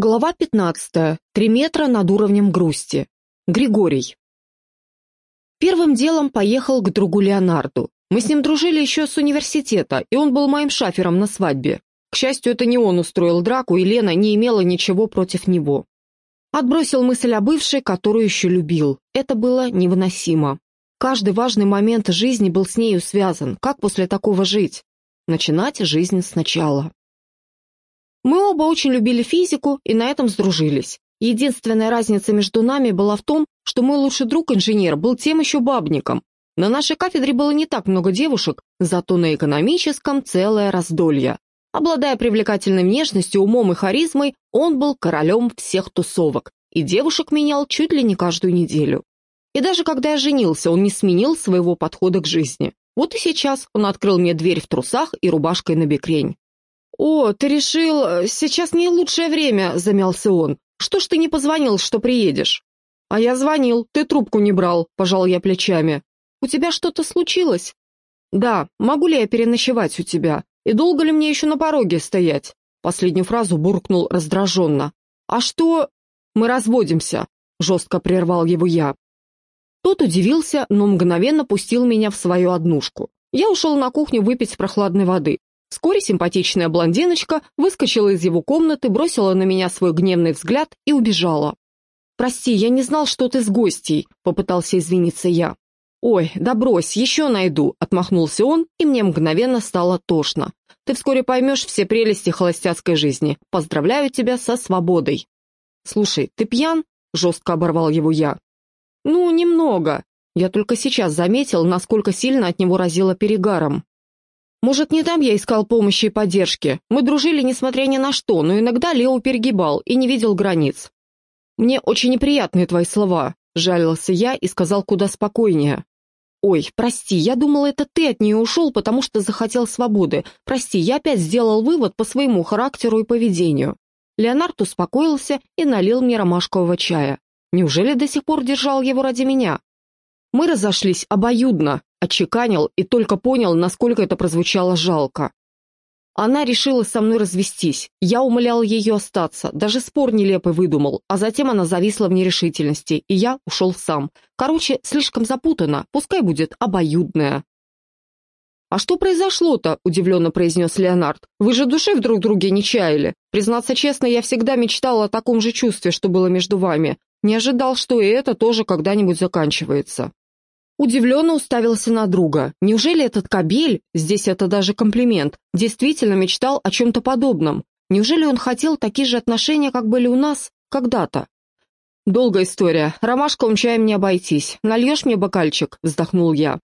Глава 15. Три метра над уровнем грусти. Григорий. Первым делом поехал к другу Леонарду. Мы с ним дружили еще с университета, и он был моим шафером на свадьбе. К счастью, это не он устроил драку, и Лена не имела ничего против него. Отбросил мысль о бывшей, которую еще любил. Это было невыносимо. Каждый важный момент жизни был с нею связан. Как после такого жить? Начинать жизнь сначала. Мы оба очень любили физику и на этом сдружились. Единственная разница между нами была в том, что мой лучший друг-инженер был тем еще бабником. На нашей кафедре было не так много девушек, зато на экономическом целое раздолье. Обладая привлекательной внешностью, умом и харизмой, он был королем всех тусовок, и девушек менял чуть ли не каждую неделю. И даже когда я женился, он не сменил своего подхода к жизни. Вот и сейчас он открыл мне дверь в трусах и рубашкой на бекрень. «О, ты решил, э, сейчас не лучшее время», — замялся он. «Что ж ты не позвонил, что приедешь?» «А я звонил, ты трубку не брал», — пожал я плечами. «У тебя что-то случилось?» «Да, могу ли я переночевать у тебя? И долго ли мне еще на пороге стоять?» Последнюю фразу буркнул раздраженно. «А что...» «Мы разводимся», — жестко прервал его я. Тот удивился, но мгновенно пустил меня в свою однушку. Я ушел на кухню выпить прохладной воды. Вскоре симпатичная блондиночка выскочила из его комнаты, бросила на меня свой гневный взгляд и убежала. «Прости, я не знал, что ты с гостей», — попытался извиниться я. «Ой, да брось, еще найду», — отмахнулся он, и мне мгновенно стало тошно. «Ты вскоре поймешь все прелести холостяцкой жизни. Поздравляю тебя со свободой». «Слушай, ты пьян?» — жестко оборвал его я. «Ну, немного. Я только сейчас заметил, насколько сильно от него разило перегаром. Может, не там я искал помощи и поддержки. Мы дружили, несмотря ни на что, но иногда Лео перегибал и не видел границ. «Мне очень неприятные твои слова», — жалился я и сказал куда спокойнее. «Ой, прости, я думал, это ты от нее ушел, потому что захотел свободы. Прости, я опять сделал вывод по своему характеру и поведению». Леонард успокоился и налил мне ромашкового чая. Неужели до сих пор держал его ради меня? Мы разошлись обоюдно, отчеканил и только понял, насколько это прозвучало жалко. Она решила со мной развестись. Я умолял ее остаться, даже спор нелепый выдумал, а затем она зависла в нерешительности, и я ушел сам. Короче, слишком запутано, пускай будет обоюдное. «А что произошло-то?» – удивленно произнес Леонард. «Вы же души в друг друге не чаяли. Признаться честно, я всегда мечтал о таком же чувстве, что было между вами. Не ожидал, что и это тоже когда-нибудь заканчивается». Удивленно уставился на друга. Неужели этот кабель, здесь это даже комплимент, действительно мечтал о чем-то подобном? Неужели он хотел такие же отношения, как были у нас когда-то? «Долгая история. Ромашковым чаем не обойтись. Нальешь мне бокальчик?» – вздохнул я.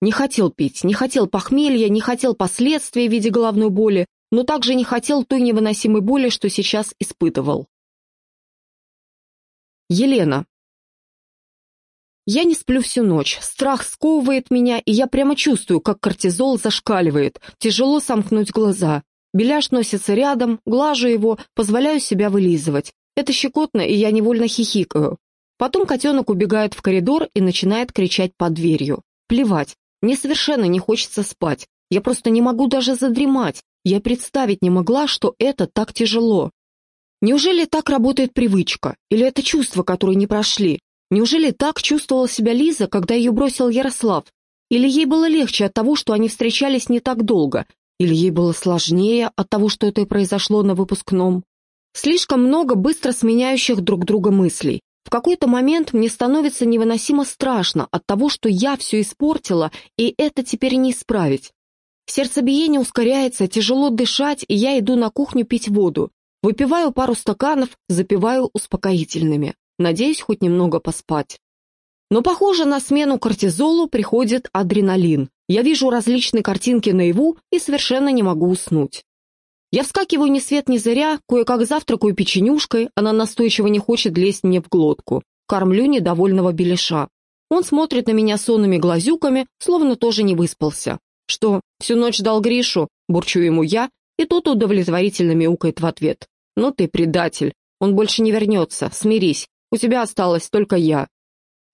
Не хотел пить, не хотел похмелья, не хотел последствий в виде головной боли, но также не хотел той невыносимой боли, что сейчас испытывал. Елена. Я не сплю всю ночь, страх сковывает меня, и я прямо чувствую, как кортизол зашкаливает, тяжело сомкнуть глаза. Беляш носится рядом, глажу его, позволяю себя вылизывать. Это щекотно, и я невольно хихикаю. Потом котенок убегает в коридор и начинает кричать под дверью. Плевать, мне совершенно не хочется спать. Я просто не могу даже задремать. Я представить не могла, что это так тяжело. Неужели так работает привычка? Или это чувства, которые не прошли? Неужели так чувствовала себя Лиза, когда ее бросил Ярослав? Или ей было легче от того, что они встречались не так долго? Или ей было сложнее от того, что это произошло на выпускном? Слишком много быстро сменяющих друг друга мыслей. В какой-то момент мне становится невыносимо страшно от того, что я все испортила, и это теперь не исправить. Сердцебиение ускоряется, тяжело дышать, и я иду на кухню пить воду. Выпиваю пару стаканов, запиваю успокоительными. Надеюсь хоть немного поспать. Но, похоже, на смену кортизолу приходит адреналин. Я вижу различные картинки наяву и совершенно не могу уснуть. Я вскакиваю ни свет ни заря, кое-как завтракаю печенюшкой, она настойчиво не хочет лезть мне в глотку. Кормлю недовольного беляша. Он смотрит на меня сонными глазюками, словно тоже не выспался. «Что, всю ночь дал Гришу?» – бурчу ему я, и тот удовлетворительно мяукает в ответ. «Ну ты предатель, он больше не вернется, смирись, у тебя осталась только я.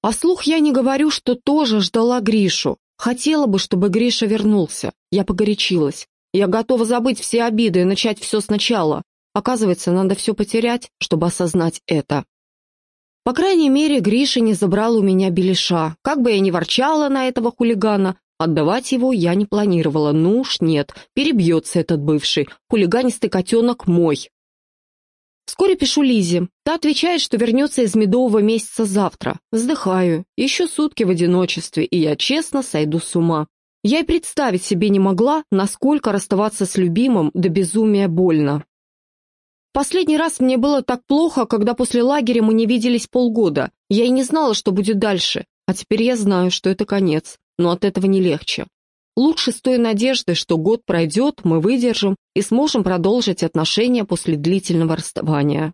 А слух я не говорю, что тоже ждала Гришу. Хотела бы, чтобы Гриша вернулся. Я погорячилась. Я готова забыть все обиды и начать все сначала. Оказывается, надо все потерять, чтобы осознать это. По крайней мере, Гриша не забрал у меня беляша. Как бы я ни ворчала на этого хулигана, отдавать его я не планировала. Ну уж нет, перебьется этот бывший. Хулиганистый котенок мой. Вскоре пишу Лизе. Та отвечает, что вернется из медового месяца завтра. Вздыхаю. Еще сутки в одиночестве, и я честно сойду с ума. Я и представить себе не могла, насколько расставаться с любимым до безумия больно. Последний раз мне было так плохо, когда после лагеря мы не виделись полгода. Я и не знала, что будет дальше. А теперь я знаю, что это конец, но от этого не легче. Лучше с той надеждой, что год пройдет, мы выдержим и сможем продолжить отношения после длительного расставания.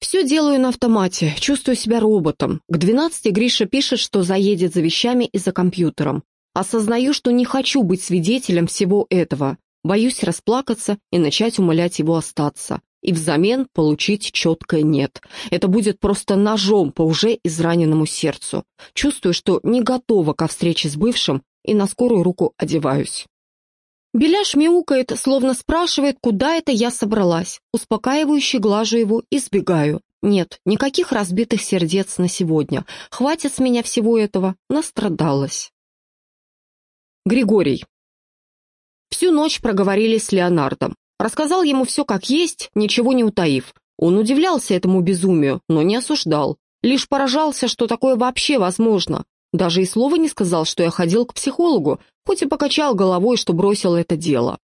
Все делаю на автомате, чувствую себя роботом. К 12 Гриша пишет, что заедет за вещами и за компьютером. Осознаю, что не хочу быть свидетелем всего этого. Боюсь расплакаться и начать умолять его остаться. И взамен получить четкое «нет». Это будет просто ножом по уже израненному сердцу. Чувствую, что не готова ко встрече с бывшим и на скорую руку одеваюсь. Беляш мяукает, словно спрашивает, куда это я собралась. Успокаивающе глажу его и сбегаю. Нет, никаких разбитых сердец на сегодня. Хватит с меня всего этого. Настрадалась. Григорий. Всю ночь проговорили с Леонардом. Рассказал ему все как есть, ничего не утаив. Он удивлялся этому безумию, но не осуждал. Лишь поражался, что такое вообще возможно. Даже и слова не сказал, что я ходил к психологу, хоть и покачал головой, что бросил это дело.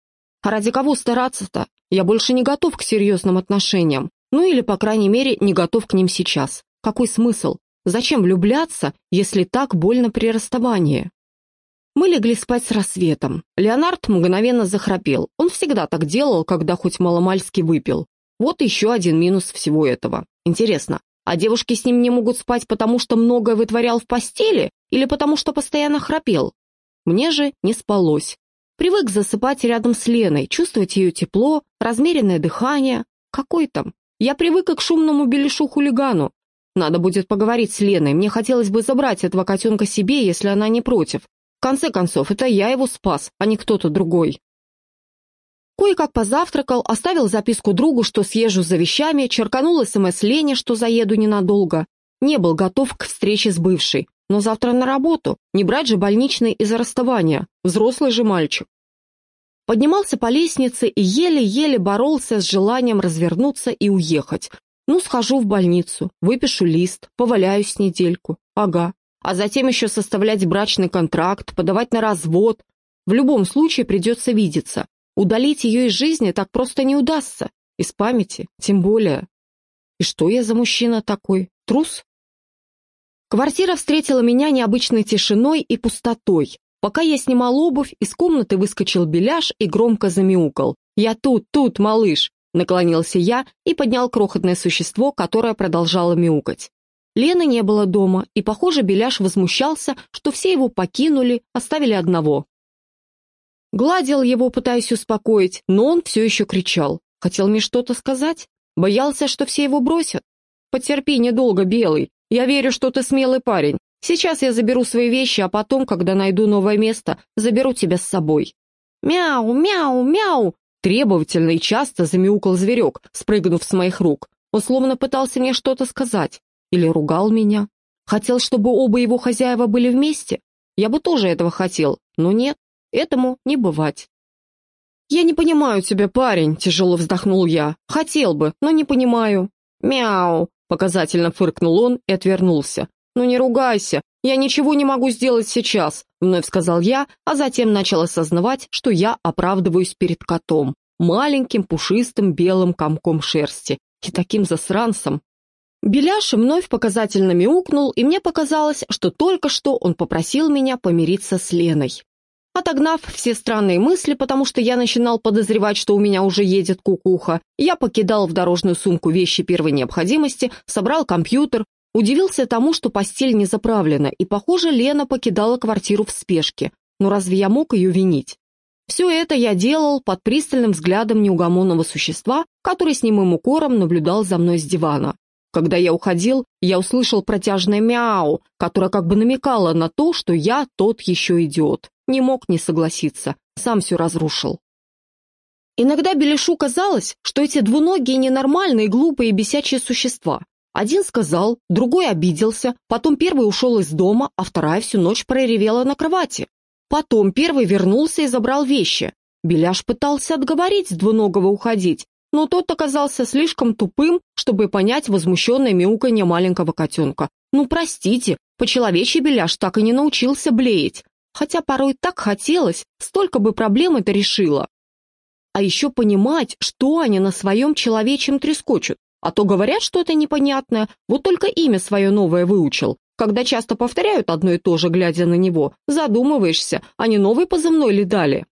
А ради кого стараться-то? Я больше не готов к серьезным отношениям. Ну или, по крайней мере, не готов к ним сейчас. Какой смысл? Зачем влюбляться, если так больно при расставании? Мы легли спать с рассветом. Леонард мгновенно захрапел. Он всегда так делал, когда хоть маломальски выпил. Вот еще один минус всего этого. Интересно, а девушки с ним не могут спать, потому что многое вытворял в постели или потому что постоянно храпел? Мне же не спалось. Привык засыпать рядом с Леной, чувствовать ее тепло, размеренное дыхание. Какой там? Я привык к шумному беляшу-хулигану. Надо будет поговорить с Леной, мне хотелось бы забрать этого котенка себе, если она не против. В конце концов, это я его спас, а не кто-то другой. Кое-как позавтракал, оставил записку другу, что съезжу за вещами, черканул СМС Лене, что заеду ненадолго. Не был готов к встрече с бывшей. Но завтра на работу. Не брать же больничный из-за расставания. Взрослый же мальчик. Поднимался по лестнице и еле-еле боролся с желанием развернуться и уехать. Ну, схожу в больницу, выпишу лист, поваляюсь недельку. Ага. А затем еще составлять брачный контракт, подавать на развод. В любом случае придется видеться. Удалить ее из жизни так просто не удастся. Из памяти, тем более. И что я за мужчина такой? Трус? Квартира встретила меня необычной тишиной и пустотой. Пока я снимал обувь, из комнаты выскочил беляш и громко замяукал. «Я тут, тут, малыш!» Наклонился я и поднял крохотное существо, которое продолжало мяукать. Лены не было дома, и, похоже, Беляш возмущался, что все его покинули, оставили одного. Гладил его, пытаясь успокоить, но он все еще кричал. Хотел мне что-то сказать? Боялся, что все его бросят? Потерпи недолго, Белый. Я верю, что ты смелый парень. Сейчас я заберу свои вещи, а потом, когда найду новое место, заберу тебя с собой. Мяу, мяу, мяу! Требовательно и часто замяукал зверек, спрыгнув с моих рук. Он словно пытался мне что-то сказать. Или ругал меня. Хотел, чтобы оба его хозяева были вместе. Я бы тоже этого хотел, но нет. Этому не бывать. «Я не понимаю тебя, парень», — тяжело вздохнул я. «Хотел бы, но не понимаю». «Мяу», — показательно фыркнул он и отвернулся. «Ну не ругайся, я ничего не могу сделать сейчас», — вновь сказал я, а затем начал осознавать, что я оправдываюсь перед котом, маленьким пушистым белым комком шерсти и таким засранцем. Беляш вновь показательно мяукнул, и мне показалось, что только что он попросил меня помириться с Леной. Отогнав все странные мысли, потому что я начинал подозревать, что у меня уже едет кукуха, я покидал в дорожную сумку вещи первой необходимости, собрал компьютер, удивился тому, что постель не заправлена, и, похоже, Лена покидала квартиру в спешке. Но разве я мог ее винить? Все это я делал под пристальным взглядом неугомонного существа, который с немым укором наблюдал за мной с дивана. Когда я уходил, я услышал протяжное мяу, которое как бы намекало на то, что я тот еще идиот. Не мог не согласиться, сам все разрушил. Иногда Беляшу казалось, что эти двуногие ненормальные, глупые и бесячие существа. Один сказал, другой обиделся, потом первый ушел из дома, а вторая всю ночь проревела на кровати. Потом первый вернулся и забрал вещи. Беляш пытался отговорить двуногого уходить, но тот оказался слишком тупым, чтобы понять возмущенное мяуканье маленького котенка. Ну, простите, по-человечьи Беляш так и не научился блеять. Хотя порой так хотелось, столько бы проблем это решило. А еще понимать, что они на своем человечьем трескочут. А то говорят что-то непонятное, вот только имя свое новое выучил. Когда часто повторяют одно и то же, глядя на него, задумываешься, а не новый позывной ли дали.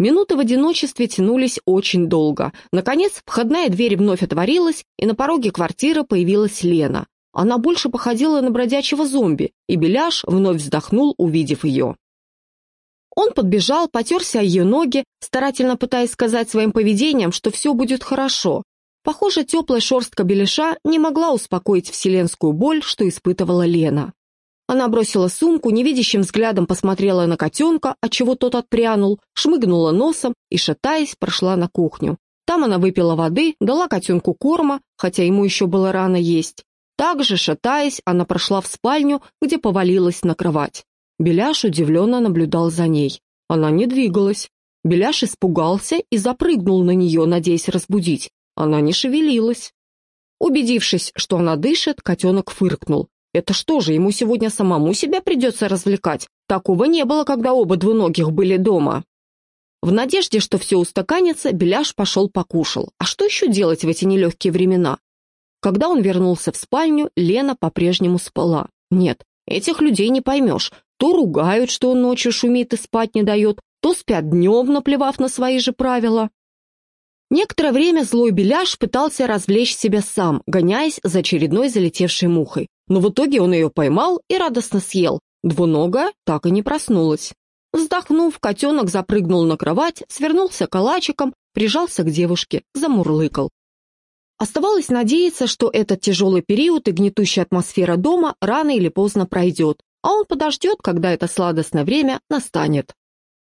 Минуты в одиночестве тянулись очень долго. Наконец, входная дверь вновь отворилась, и на пороге квартиры появилась Лена. Она больше походила на бродячего зомби, и Беляш вновь вздохнул, увидев ее. Он подбежал, потерся о ее ноги, старательно пытаясь сказать своим поведением, что все будет хорошо, Похоже, теплая шерстка беляша не могла успокоить вселенскую боль, что испытывала Лена. Она бросила сумку, невидящим взглядом посмотрела на котенка, отчего тот отпрянул, шмыгнула носом и, шатаясь, прошла на кухню. Там она выпила воды, дала котенку корма, хотя ему еще было рано есть. Также, шатаясь, она прошла в спальню, где повалилась на кровать. Беляш удивленно наблюдал за ней. Она не двигалась. Беляш испугался и запрыгнул на нее, надеясь разбудить. Она не шевелилась. Убедившись, что она дышит, котенок фыркнул. Это что же, ему сегодня самому себя придется развлекать? Такого не было, когда оба двуногих были дома. В надежде, что все устаканится, Беляш пошел покушал. А что еще делать в эти нелегкие времена? Когда он вернулся в спальню, Лена по-прежнему спала. Нет, этих людей не поймешь. То ругают, что он ночью шумит и спать не дает, то спят днем, наплевав на свои же правила. Некоторое время злой беляш пытался развлечь себя сам, гоняясь за очередной залетевшей мухой. Но в итоге он ее поймал и радостно съел. Двуногая так и не проснулась. Вздохнув, котенок запрыгнул на кровать, свернулся калачиком, прижался к девушке, замурлыкал. Оставалось надеяться, что этот тяжелый период и гнетущая атмосфера дома рано или поздно пройдет, а он подождет, когда это сладостное время настанет.